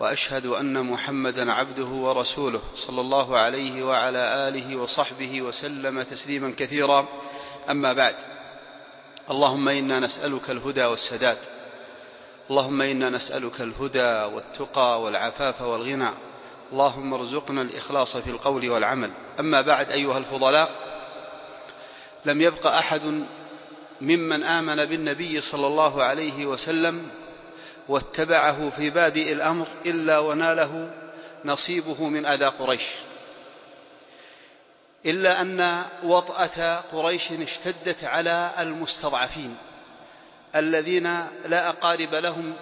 وأشهد أن محمدا عبده ورسوله صلى الله عليه وعلى آله وصحبه وسلم تسليما كثيرا. أما بعد اللهم إنا نسألك الهدى والسداد. اللهم إنا نسألك الهدى والتقى والعفاف والغنى. اللهم ارزقنا الإخلاص في القول والعمل. أما بعد أيها الفضلاء لم يبق أحد ممن آمن بالنبي صلى الله عليه وسلم واتبعه في بادئ الأمر إلا وناله نصيبه من أذى قريش. إلا أن وطأة قريش اشتدت على المستضعفين الذين لا أقارب لهم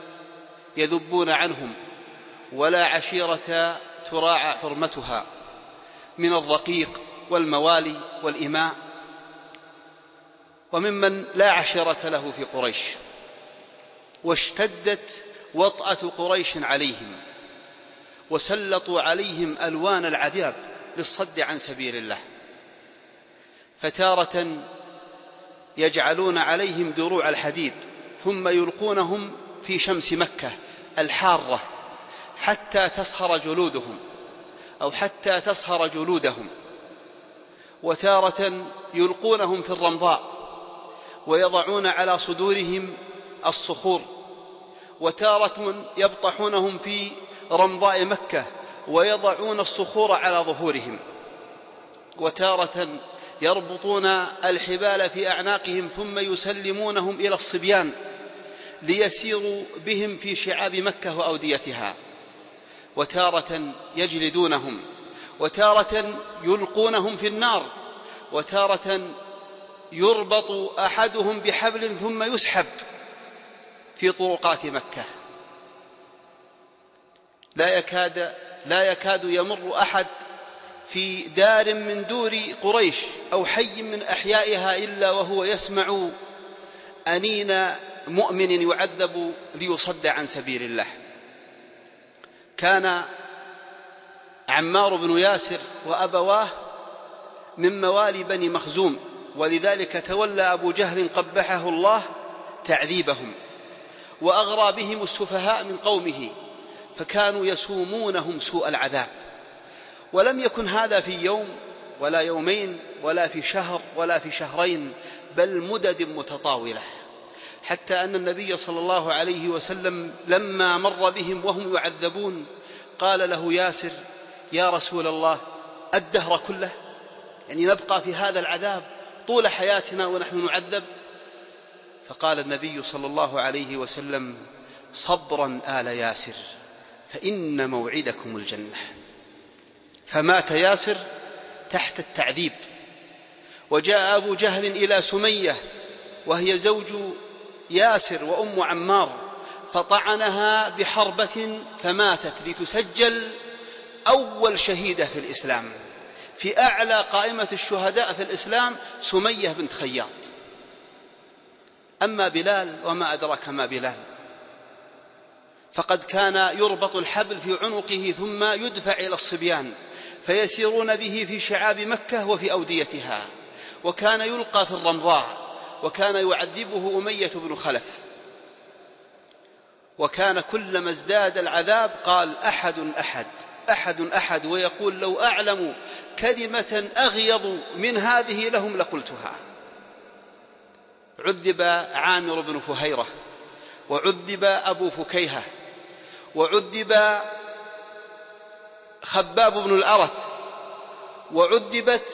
يذبون عنهم ولا عشيرة تراعى حرمتها من الرقيق والموالي والإماء وممن لا عشيرة له في قريش. واشتدت وطأة قريش عليهم وسلطوا عليهم ألوان العذاب للصد عن سبيل الله. فتارة يجعلون عليهم دروع الحديد ثم يلقونهم في شمس مكة الحارة حتى تسهر جلودهم أو حتى تسهر جلودهم. وتارة يلقونهم في الرمضاء ويضعون على صدورهم الصخور وتارة يبطحونهم في رمضاء مكة ويضعون الصخور على ظهورهم وتارة يربطون الحبال في أعناقهم ثم يسلمونهم إلى الصبيان ليسيروا بهم في شعاب مكة وأوديتها وتارة يجلدونهم وتارة يلقونهم في النار وتارة يربط أحدهم بحبل ثم يسحب في طرقات مكة. لا يكاد لا يكاد يمر أحد في دار من دور قريش أو حي من أحيائها إلا وهو يسمع أنين مؤمن يعذب ليصد عن سبيل الله. كان عمار بن ياسر وأبواه من موالي بني مخزوم ولذلك تولى أبو جهل قبحه الله تعذيبهم. وأغرى بهم السفهاء من قومه فكانوا يسومونهم سوء العذاب. ولم يكن هذا في يوم ولا يومين ولا في شهر ولا في شهرين بل مدد متطاولة. حتى أن النبي صلى الله عليه وسلم لما مر بهم وهم يعذبون قال له ياسر يا رسول الله الدهر كله؟ يعني نبقى في هذا العذاب طول حياتنا ونحن نعذب فقال النبي صلى الله عليه وسلم صبرا آل ياسر فإن موعدكم الجنة. فمات ياسر تحت التعذيب. وجاء أبو جهل إلى سمية وهي زوج ياسر وأم عمار فطعنها بحربة فماتت لتسجل أول شهيدة في الإسلام. في أعلى قائمة الشهداء في الإسلام سمية بنت خياط. أما بلال وما أدرك ما بلال. فقد كان يربط الحبل في عنقه ثم يدفع إلى الصبيان فيسيرون به في شعاب مكة وفي أوديتها. وكان يلقى في الرمضاء وكان يعذبه أمية بن خلف. وكان كلما ازداد العذاب قال أحد أحد أحد أحد ويقول لو أعلم كلمة أغيض من هذه لهم لقلتها. عذب عامر بن فهيرة وعذب أبو فكيهة وعذب خباب بن الأرت وعذبت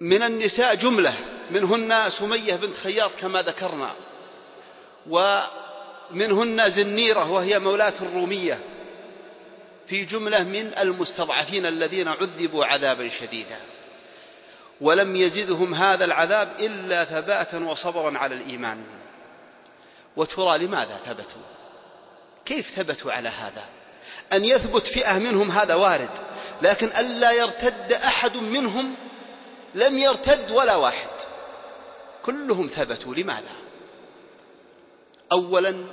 من النساء جملة منهن سمية بنت خياط كما ذكرنا ومنهن زنيرة وهي مولاة الرومية في جملة من المستضعفين الذين عذبوا عذابا شديدا. ولم يزدهم هذا العذاب إلا ثباتا وصبرا على الإيمان. وترى لماذا ثبتوا؟ كيف ثبتوا على هذا؟ أن يثبت فئة منهم هذا وارد لكن ألا يرتد أحد منهم لم يرتد ولا واحد. كلهم ثبتوا لماذا؟ أولا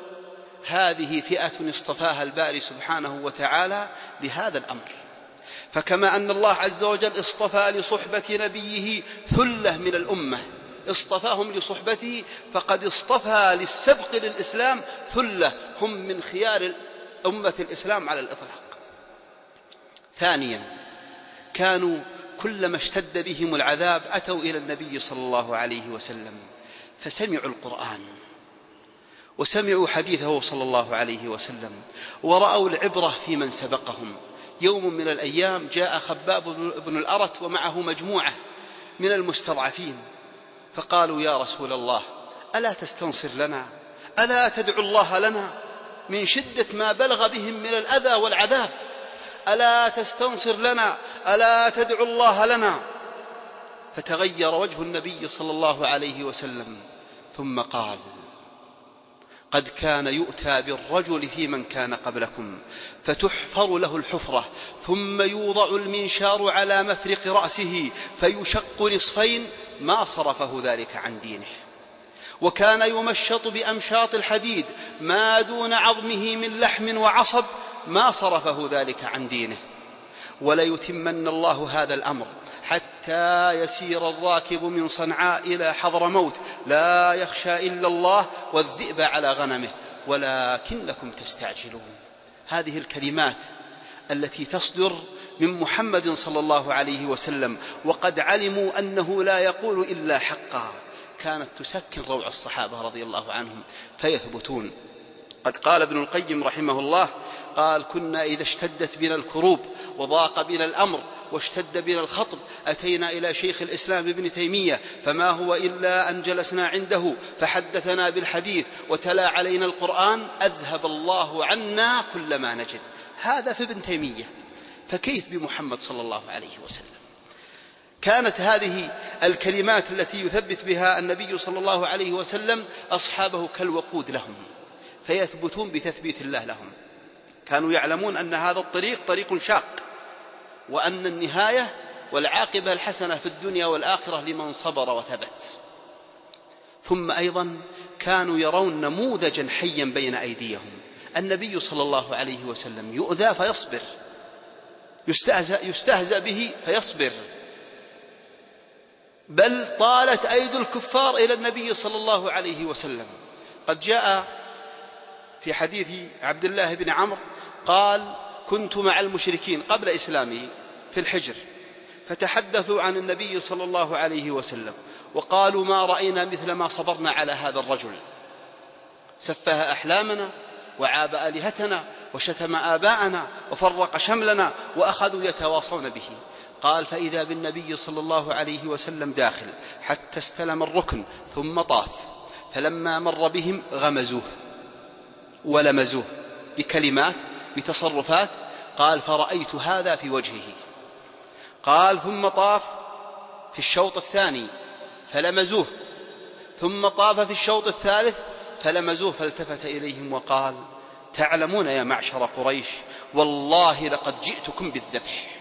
هذه فئة اصطفاها الباري سبحانه وتعالى لهذا الأمر. فكما أن الله عز وجل اصطفى لصحبة نبيه ثلة من الأمة. اصطفاهم لصحبته فقد اصطفى للسبق للإسلام ثلة هم من خيار أمة الإسلام على الإطلاق. ثانيا كانوا كلما اشتد بهم العذاب أتوا إلى النبي صلى الله عليه وسلم فسمعوا القرآن وسمعوا حديثه صلى الله عليه وسلم ورأوا العبرة في من سبقهم. يوم من الأيام جاء خباب بن الأرت ومعه مجموعة من المستضعفين فقالوا يا رسول الله ألا تستنصر لنا؟ ألا تدعو الله لنا؟ من شدة ما بلغ بهم من الأذى والعذاب ألا تستنصر لنا؟ ألا تدعو الله لنا؟ فتغير وجه النبي صلى الله عليه وسلم ثم قال قد كان يؤتى بالرجل في من كان قبلكم فتحفر له الحفرة ثم يوضع المنشار على مفرق رأسه فيشق نصفين ما صرفه ذلك عن دينه. وكان يمشط بأمشاط الحديد ما دون عظمه من لحم وعصب ما صرفه ذلك عن دينه. وليتمن الله هذا الأمر حتى يسير الراكب من صنعاء إلى حضرموت لا يخشى إلا الله والذئب على غنمه. ولكنكم تستعجلون. هذه الكلمات التي تصدر من محمد صلى الله عليه وسلم. وقد علموا أنه لا يقول إلا حقا. كانت تسكن روع الصحابة رضي الله عنهم. فيثبتون. قد قال ابن القيم رحمه الله قال كنا إذا اشتدت بنا الكروب وضاق بنا الأمر واشتد بنا الخطب أتينا إلى شيخ الإسلام ابن تيمية فما هو إلا أن جلسنا عنده فحدثنا بالحديث وتلا علينا القرآن أذهب الله عنا كل ما نجد. هذا في ابن تيمية فكيف بمحمد صلى الله عليه وسلم؟ كانت هذه الكلمات التي يثبت بها النبي صلى الله عليه وسلم أصحابه كالوقود لهم. فيثبتون بتثبيت الله لهم. كانوا يعلمون أن هذا الطريق طريق شاق وأن النهاية والعاقبة الحسنة في الدنيا والآخرة لمن صبر وثبت. ثم أيضا كانوا يرون نموذجا حيا بين أيديهم. النبي صلى الله عليه وسلم يؤذى فيصبر يستهزأ, يستهزأ به فيصبر. بل طالت أيدي الكفار إلى النبي صلى الله عليه وسلم. قد جاء في حديث عبد الله بن عمرو قال كنت مع المشركين قبل إسلامه في الحجر فتحدثوا عن النبي صلى الله عليه وسلم وقالوا ما رأينا مثل ما صبرنا على هذا الرجل. سفه أحلامنا وعاب آلهتنا وشتم آباءنا وفرق شملنا وأخذوا يتواصون به. قال فإذا بالنبي صلى الله عليه وسلم داخل حتى استلم الركن ثم طاف فلما مر بهم غمزوه. ولمزوه بكلمات بتصرفات قال فرأيت هذا في وجهه. قال ثم طاف في الشوط الثاني فلمزوه. ثم طاف في الشوط الثالث فلمزوه فالتفت إليهم وقال تعلمون يا معشر قريش والله لقد جئتكم بالذبح.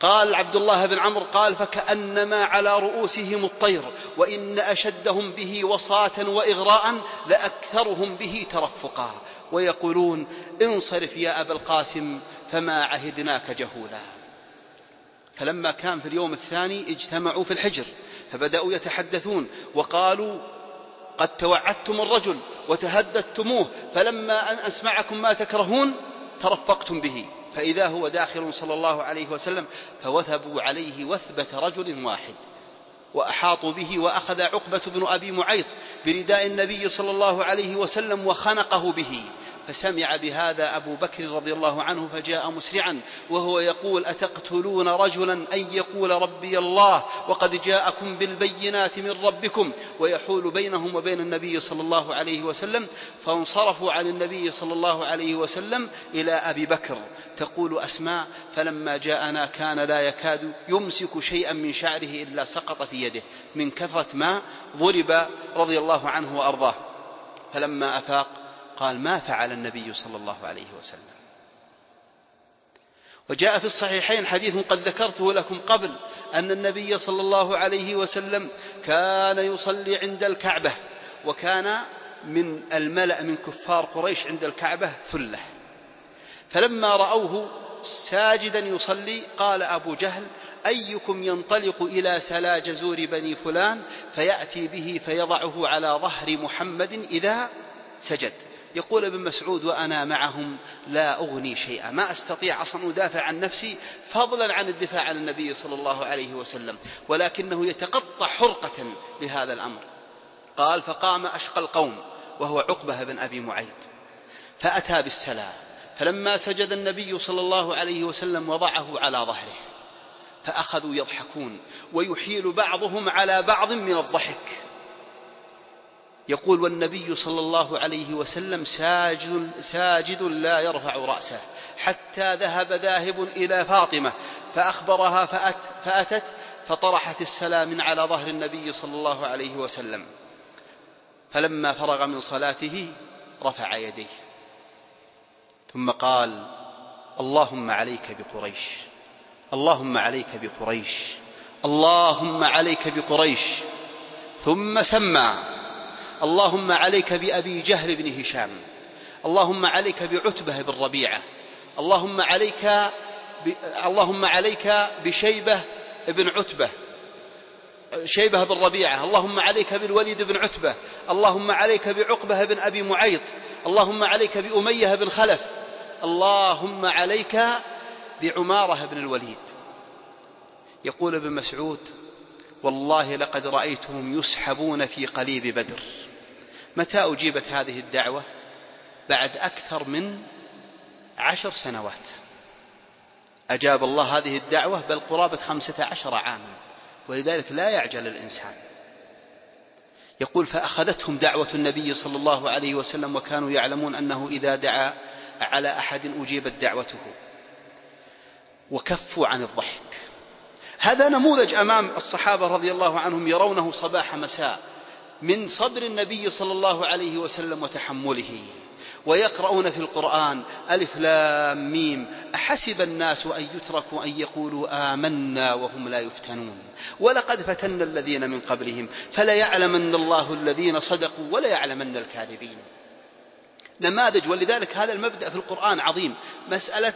قال عبد الله بن عمرو قال فكأنما على رؤوسهم الطير وإن أشدهم به وصاة وإغراء لأكثرهم به ترفقا. ويقولون انصرف يا أبا القاسم فما عهدناك جهولا. فلما كان في اليوم الثاني اجتمعوا في الحجر فبدأوا يتحدثون وقالوا قد توعدتم الرجل وتهددتموه فلما أن أسمعكم ما تكرهون ترفقتم به. فإذا هو داخل صلى الله عليه وسلم فوثبوا عليه وثبة رجل واحد وأحاطوا به وأخذ عقبة بن أبي معيط برداء النبي صلى الله عليه وسلم وخنقه به. فسمع بهذا أبو بكر رضي الله عنه فجاء مسرعا وهو يقول أتقتلون رجلا أن يقول ربي الله وقد جاءكم بالبينات من ربكم؟ ويحول بينهم وبين النبي صلى الله عليه وسلم فانصرفوا عن النبي صلى الله عليه وسلم إلى أبي بكر. تقول أسماء فلما جاءنا كان لا يكاد يمسك شيئا من شعره إلا سقط في يده من كثرة ما ضرب رضي الله عنه وأرضاه. فلما أفاق قال ما فعل النبي صلى الله عليه وسلم. وجاء في الصحيحين حديث قد ذكرته لكم قبل أن النبي صلى الله عليه وسلم كان يصلي عند الكعبة وكان من الملأ من كفار قريش عند الكعبة ثلة. فلما رأوه ساجدا يصلي قال أبو جهل أيكم ينطلق إلى سلا جزور بني فلان فيأتي به فيضعه على ظهر محمد إذا سجد. يقول ابن مسعود وأنا معهم لا أغني شيئا ما أستطيع أصلا أدافع عن نفسي فضلا عن الدفاع عن النبي صلى الله عليه وسلم ولكنه يتقطع حرقة لهذا الأمر. قال فقام أشقى القوم وهو عقبة بن أبي معيط. فأتى بالسلام فلما سجد النبي صلى الله عليه وسلم وضعه على ظهره فأخذوا يضحكون ويحيل بعضهم على بعض من الضحك. يقول والنبي صلى الله عليه وسلم ساجد, ساجد لا يرفع رأسه حتى ذهب ذاهب إلى فاطمة فأخبرها فأت فأتت فطرحت السلام على ظهر النبي صلى الله عليه وسلم. فلما فرغ من صلاته رفع يديه. ثم قال اللهم عليك بقريش اللهم عليك بقريش اللهم عليك بقريش. ثم سمى اللهم عليك بأبي جهل بن هشام اللهم عليك بعتبة بن ربيعة اللهم عليك ب... اللهم عليك بشيبة بن عتبة شيبة بن ربيعة اللهم عليك بالوليد بن عتبة اللهم عليك بعقبة بن أبي معيط اللهم عليك بأمية بن خلف اللهم عليك بعمارة بن الوليد. يقول ابن مسعود والله لقد رأيتهم يسحبون في قليب بدر. متى أجيبت هذه الدعوة؟ بعد أكثر من عشر سنوات. أجاب الله هذه الدعوة بل قرابة خمسة عشر عاما ولذلك لا يعجل الإنسان. يقول فأخذتهم دعوة النبي صلى الله عليه وسلم وكانوا يعلمون أنه إذا دعا على أحد أجيبت دعوته. وكفوا عن الضحك. هذا نموذج أمام الصحابة رضي الله عنهم يرونه صباح مساء. من صبر النبي صلى الله عليه وسلم وتحمله. ويقرؤون في القرآن ألف لام ميم. أحسب الناس أن يتركوا أن يقولوا آمنا وهم لا يفتنون. ولقد فتنا الذين من قبلهم فليعلمن الله الذين صدقوا وليعلمن الكاذبين. نماذج ولذلك هذا المبدأ في القرآن عظيم. مسألة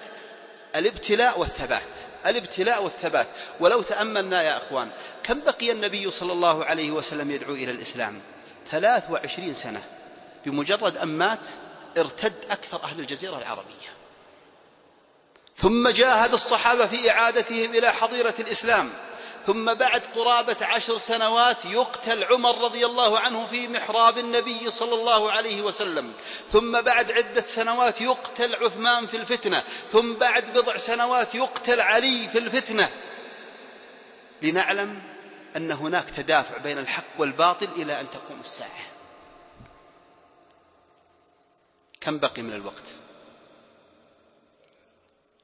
الابتلاء والثبات. الابتلاء والثبات. ولو تأملنا يا أخوان كم بقي النبي صلى الله عليه وسلم يدعو إلى الإسلام؟ ثلاث وعشرين سنة. بمجرد أن مات ارتد أكثر أهل الجزيرة العربية. ثم جاهد الصحابة في إعادتهم إلى حظيرة الإسلام. ثم بعد قرابة عشر سنوات يقتل عمر رضي الله عنه في محراب النبي صلى الله عليه وسلم. ثم بعد عدة سنوات يقتل عثمان في الفتنة. ثم بعد بضع سنوات يقتل علي في الفتنة. لنعلم أن هناك تدافع بين الحق والباطل إلى أن تقوم الساعة. كم بقي من الوقت؟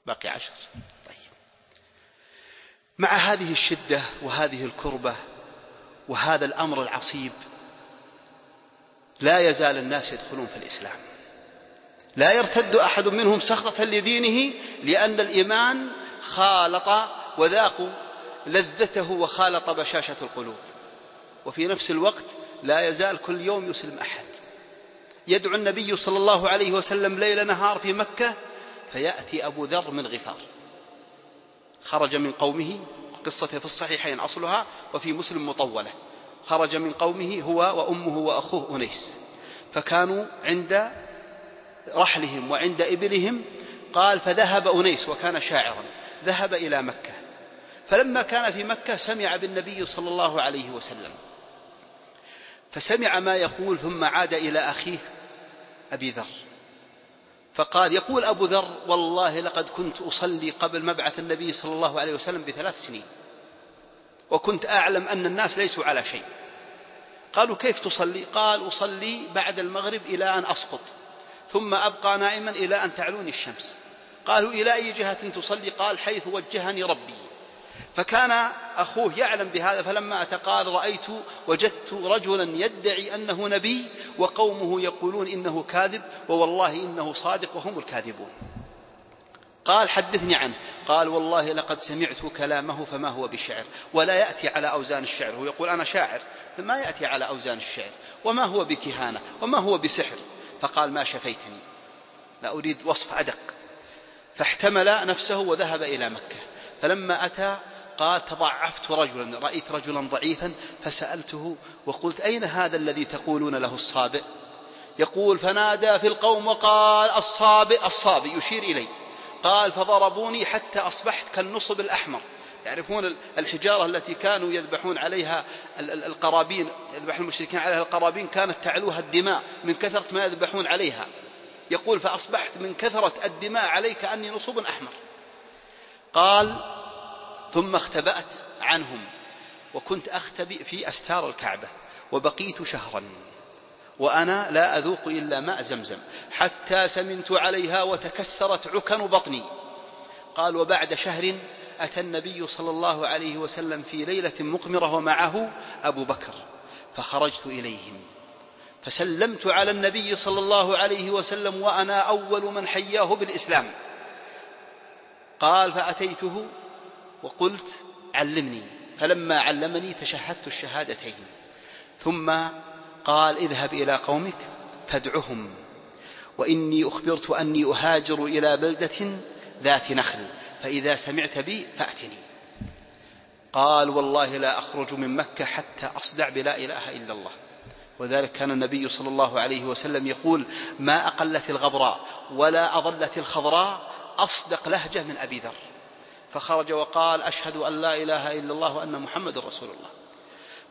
باقي عشر. مع هذه الشدة وهذه الكربة وهذا الأمر العصيب لا يزال الناس يدخلون في الإسلام. لا يرتد أحد منهم سخطة لدينه لأن الإيمان خالط وذاقوا لذته وخالط بشاشة القلوب. وفي نفس الوقت لا يزال كل يوم يسلم أحد. يدعو النبي صلى الله عليه وسلم ليل نهار في مكة فيأتي أبو ذر من غفار. خرج من قومه قصته في الصحيحين أصلها وفي مسلم مطولة. خرج من قومه هو وأمه وأخوه أنيس. فكانوا عند رحلهم وعند إبلهم قال فذهب أنيس وكان شاعرا ذهب إلى مكة. فلما كان في مكة سمع بالنبي صلى الله عليه وسلم. فسمع ما يقول ثم عاد إلى أخيه أبي ذر. فقال يقول أبو ذر والله لقد كنت أصلي قبل مبعث النبي صلى الله عليه وسلم بثلاث سنين وكنت أعلم أن الناس ليسوا على شيء. قالوا كيف تصلي؟ قال أصلي بعد المغرب إلى أن أسقط ثم أبقى نائما إلى أن تعلوني الشمس. قالوا إلى أي جهة تصلي؟ قال حيث وجهني ربي. فكان أخوه يعلم بهذا فلما أتى قال رأيت وجدت رجلا يدعي أنه نبي وقومه يقولون إنه كاذب ووالله إنه صادق وهم الكاذبون. قال حدثني عنه. قال والله لقد سمعت كلامه فما هو بشعر ولا يأتي على أوزان الشعر. هو يقول أنا شاعر ما يأتي على أوزان الشعر. وما هو بكهانة؟ وما هو بسحر؟ فقال ما شفيتني. لا أريد وصف أدق. فاحتمل نفسه وذهب إلى مكة. فلما أتى قال تضعفت رجلا رأيت رجلا ضعيفا فسألته وقلت أين هذا الذي تقولون له الصابئ؟ يقول فنادى في القوم وقال الصابئ الصابئ يشير إلي. قال فضربوني حتى أصبحت كالنصب الأحمر. يعرفون الحجارة التي كانوا يذبحون عليها القرابين يذبح المشركين عليها القرابين كانت تعلوها الدماء من كثرة ما يذبحون عليها. يقول فأصبحت من كثرة الدماء علي كأني نصب أحمر. قال ثم اختبأت عنهم وكنت أختبئ في أستار الكعبة وبقيت شهرا وأنا لا أذوق إلا ماء زمزم حتى سمنت عليها وتكسرت عكن بطني. قال وبعد شهر أتى النبي صلى الله عليه وسلم في ليلة مقمرة ومعه أبو بكر فخرجت إليهم. فسلمت على النبي صلى الله عليه وسلم وأنا أول من حياه بالإسلام. قال فأتيته وقلت علمني فلما علمني تشهدت الشهادتين. ثم قال اذهب إلى قومك فادعهم وإني أخبرت أني أهاجر إلى بلدة ذات نخل فإذا سمعت بي فأتني. قال والله لا أخرج من مكة حتى أصدع بلا إله إلا الله. وذلك كان النبي صلى الله عليه وسلم يقول ما أقلت الغبراء ولا أظلت الخضراء أصدق لهجة من أبي ذر. فخرج وقال أشهد أن لا إله إلا الله وأن محمد رسول الله.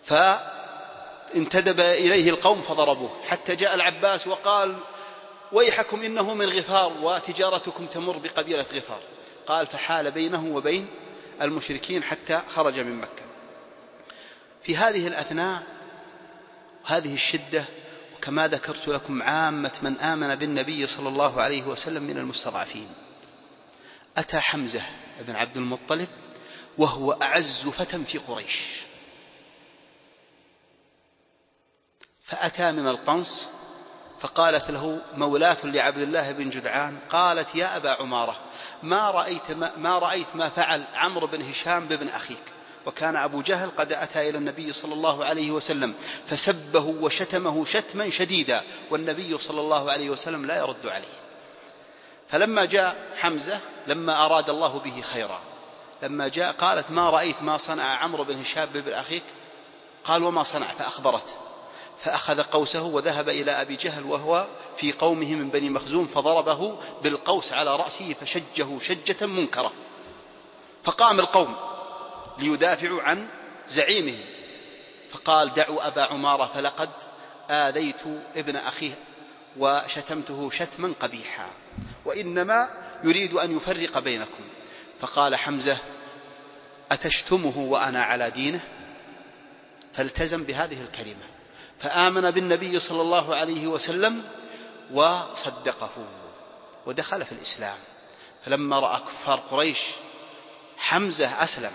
فانتدب إليه القوم فضربوه. حتى جاء العباس وقال ويحكم إنه من غفار وتجارتكم تمر بقبيلة غفار. قال فحال بينه وبين المشركين حتى خرج من مكة. في هذه الأثناء هذه الشدة وكما ذكرت لكم عامة من آمن بالنبي صلى الله عليه وسلم من المستضعفين. أتى حمزة بن عبد المطلب وهو أعز فتى في قريش. فأتى من القنص فقالت له مولاة لعبد الله بن جدعان قالت يا أبا عمارة ما رأيت ما, ما رأيت ما فعل عمرو بن هشام بابن أخيك؟ وكان أبو جهل قد أتى إلى النبي صلى الله عليه وسلم فسبه وشتمه شتما شديدا والنبي صلى الله عليه وسلم لا يرد عليه. فلما جاء حمزة لما أراد الله به خيرا. لما جاء قالت ما رأيت ما صنع عمرو بن هشام بن أخيك؟ قال وما صنع فأخبرته. فأخذ قوسه وذهب إلى أبي جهل وهو في قومه من بني مخزوم فضربه بالقوس على رأسه فشجه شجة منكرة. فقام القوم ليدافعوا عن زعيمه فقال دعوا أبا عمارة فلقد آذيت ابن أخيه وشتمته شتما قبيحا. وإنما يريد أن يفرق بينكم. فقال حمزة أتشتمه وأنا على دينه؟ فالتزم بهذه الكلمة. فآمن بالنبي صلى الله عليه وسلم وصدقه ودخل في الإسلام. فلما رأى كفار قريش حمزة أسلم.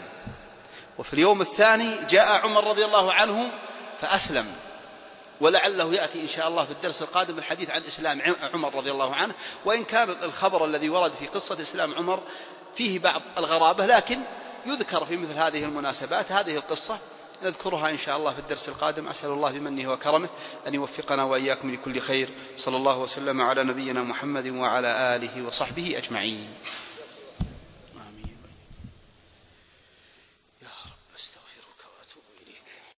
وفي اليوم الثاني جاء عمر رضي الله عنه فأسلم. ولعله يأتي إن شاء الله في الدرس القادم الحديث عن إسلام عمر رضي الله عنه وإن كان الخبر الذي ورد في قصة إسلام عمر فيه بعض الغرابة لكن يذكر في مثل هذه المناسبات هذه القصة. نذكرها إن شاء الله في الدرس القادم. أسأل الله بمنه وكرمه أن يوفقنا وإياكم لكل خير. صلى الله وسلم على نبينا محمد وعلى آله وصحبه أجمعين.